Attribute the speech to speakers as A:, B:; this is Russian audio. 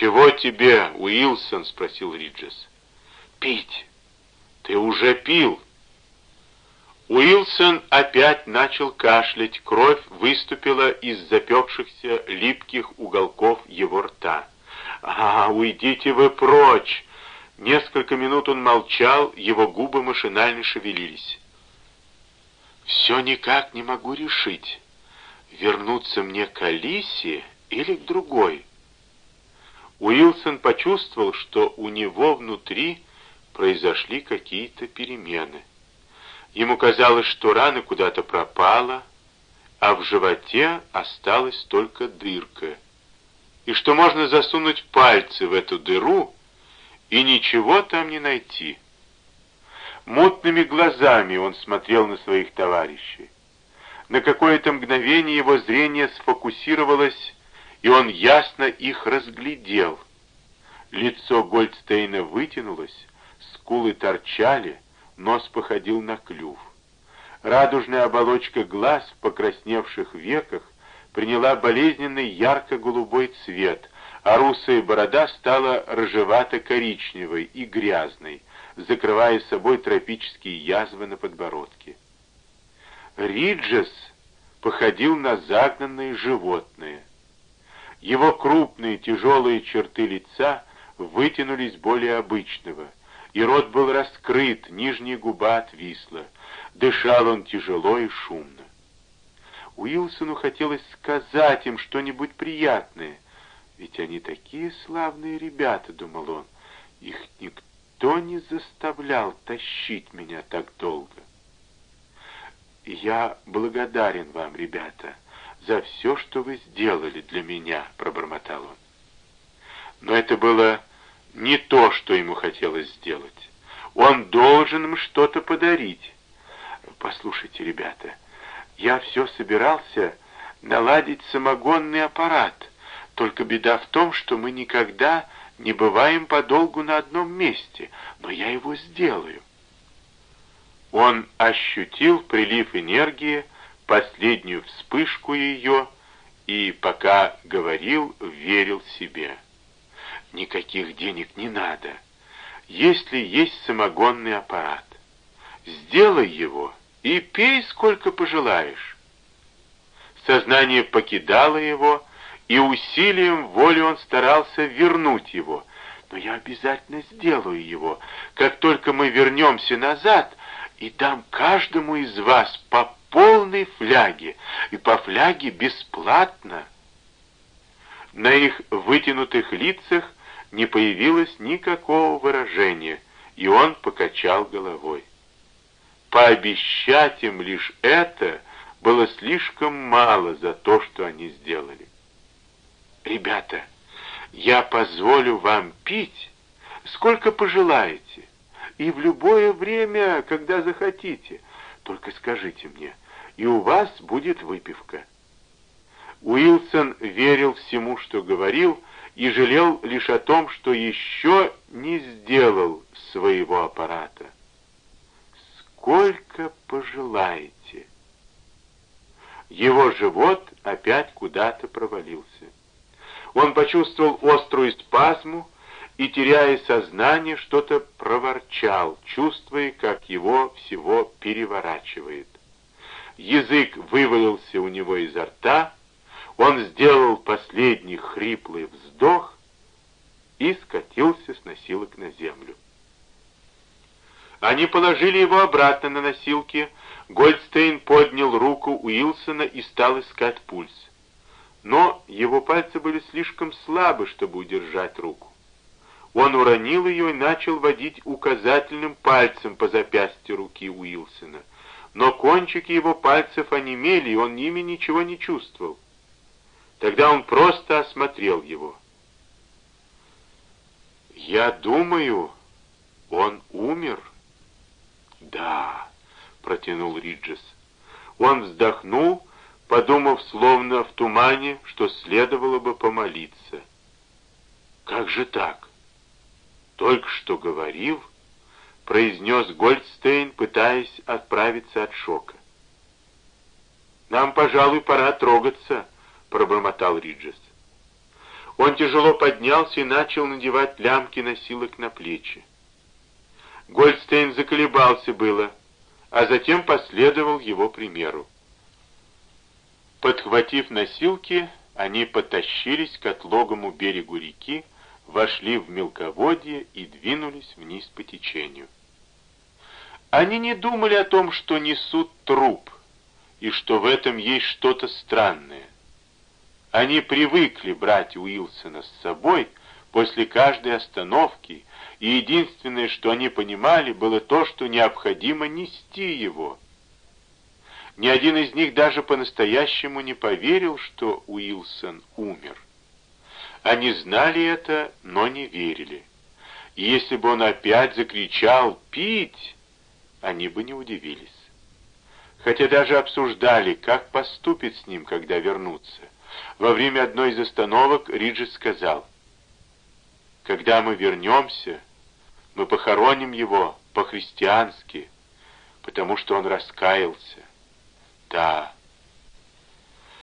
A: «Чего тебе, Уилсон?» — спросил Риджес.
B: «Пить».
A: «Ты уже пил?» Уилсон опять начал кашлять, кровь выступила из запекшихся липких уголков его рта. «А, уйдите вы прочь!» Несколько минут он молчал, его губы машинально шевелились. «Все никак не могу решить, вернуться мне к Алисе или к другой». Уилсон почувствовал, что у него внутри произошли какие-то перемены. Ему казалось, что рана куда-то пропала, а в животе осталась только дырка, и что можно засунуть пальцы в эту дыру, и ничего там не найти. Мутными глазами он смотрел на своих товарищей. На какое-то мгновение его зрение сфокусировалось, и он ясно их разглядел. Лицо Гольдстейна вытянулось, скулы торчали, нос походил на клюв. Радужная оболочка глаз в покрасневших веках приняла болезненный ярко-голубой цвет, а русая борода стала рыжевато-коричневой и грязной, закрывая собой тропические язвы на подбородке. Риджес походил на загнанное животное. Его крупные тяжелые черты лица вытянулись более обычного — и рот был раскрыт, нижняя губа отвисла. Дышал он тяжело и шумно. Уилсону хотелось сказать им что-нибудь приятное, ведь они такие славные ребята, думал он. Их никто не заставлял тащить меня так долго. «Я благодарен вам, ребята, за все, что вы сделали для меня», — пробормотал он. Но это было не то, что ему хотелось сделать. Он должен им что-то подарить. Послушайте, ребята, я все собирался наладить самогонный аппарат. Только беда в том, что мы никогда не бываем подолгу на одном месте, но я его сделаю. Он ощутил прилив энергии, последнюю вспышку ее, и, пока говорил, верил себе. Никаких денег не надо, если есть самогонный аппарат. Сделай его и пей сколько пожелаешь. Сознание покидало его, и усилием воли он старался вернуть его. Но я обязательно сделаю его, как только мы вернемся назад, и дам каждому из вас по полной фляге, и по фляге бесплатно. На их вытянутых лицах не появилось никакого выражения, и он покачал головой. Пообещать им лишь это было слишком мало за то, что они сделали. «Ребята, я позволю вам пить, сколько пожелаете, и в любое время, когда захотите. Только скажите мне, и у вас будет выпивка». Уилсон верил всему, что говорил, и жалел лишь о том, что еще не сделал своего аппарата. Сколько пожелаете. Его живот опять куда-то провалился. Он почувствовал острую спазму и, теряя сознание, что-то проворчал, чувствуя, как его всего переворачивает. Язык вывалился у него изо рта, он сделал последний хриплый вздох и скатился с носилок на землю. Они положили его обратно на носилки. Гольдстейн поднял руку Уилсона и стал искать пульс. Но его пальцы были слишком слабы, чтобы удержать руку. Он уронил ее и начал водить указательным пальцем по запястью руки Уилсона. Но кончики его пальцев онемели, и он ими ничего не чувствовал. Тогда он просто осмотрел его. «Я думаю, он умер». «Да», — протянул Риджес. Он вздохнул, подумав, словно в тумане, что следовало бы помолиться. «Как же так? Только что говорил?» — произнес Гольдстейн, пытаясь отправиться от шока. «Нам, пожалуй, пора трогаться», — пробормотал Риджес. Он тяжело поднялся и начал надевать лямки носилок на плечи. Гольдстейн заколебался было, а затем последовал его примеру. Подхватив носилки, они потащились к отлогому берегу реки, вошли в мелководье и двинулись вниз по течению. Они не думали о том, что несут труп, и что в этом есть что-то странное. Они привыкли брать Уилсона с собой после каждой остановки, и единственное, что они понимали, было то, что необходимо нести его. Ни один из них даже по-настоящему не поверил, что Уилсон умер. Они знали это, но не верили. И если бы он опять закричал «Пить!», они бы не удивились. Хотя даже обсуждали, как поступить с ним, когда вернутся. Во время одной из остановок Риджис сказал, «Когда мы вернемся, мы похороним его по-христиански, потому что он раскаялся. Да,